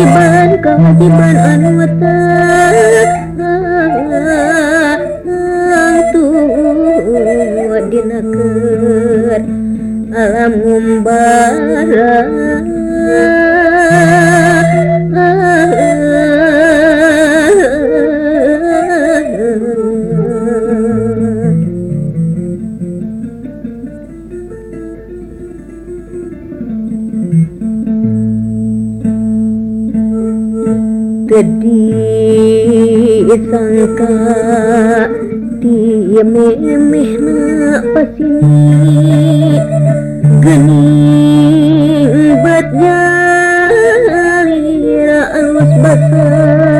Kagiban, kagiban, ano ata? gedisangka dimehna pasini geni batnya alus basah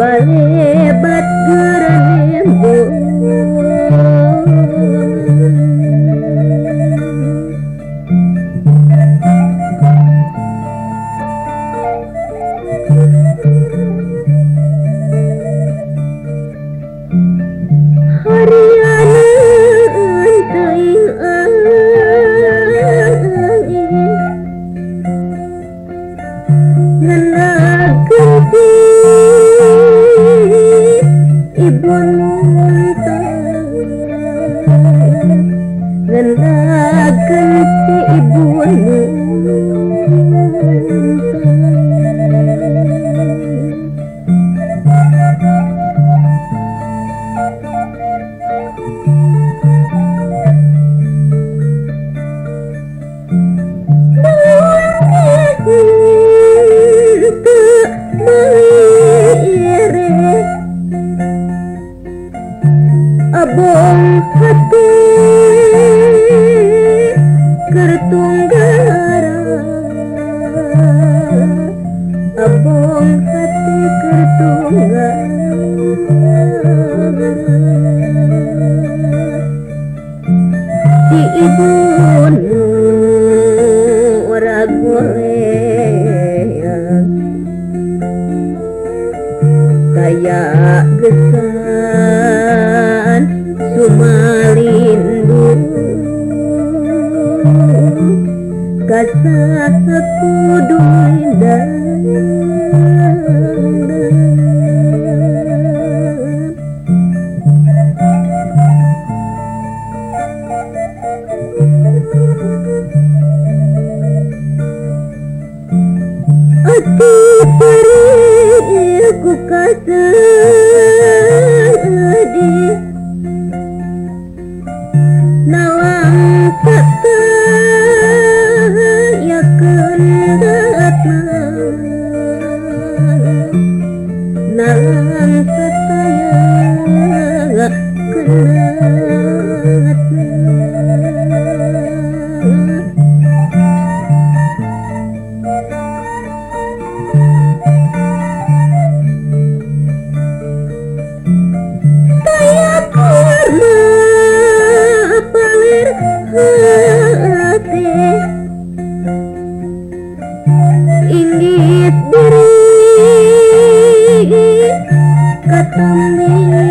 balebat gerembo Hari abang hati Kertunggara abang hati kertunggara Si ibu nu Kayak gesang gasa sepudu indah. Thank you.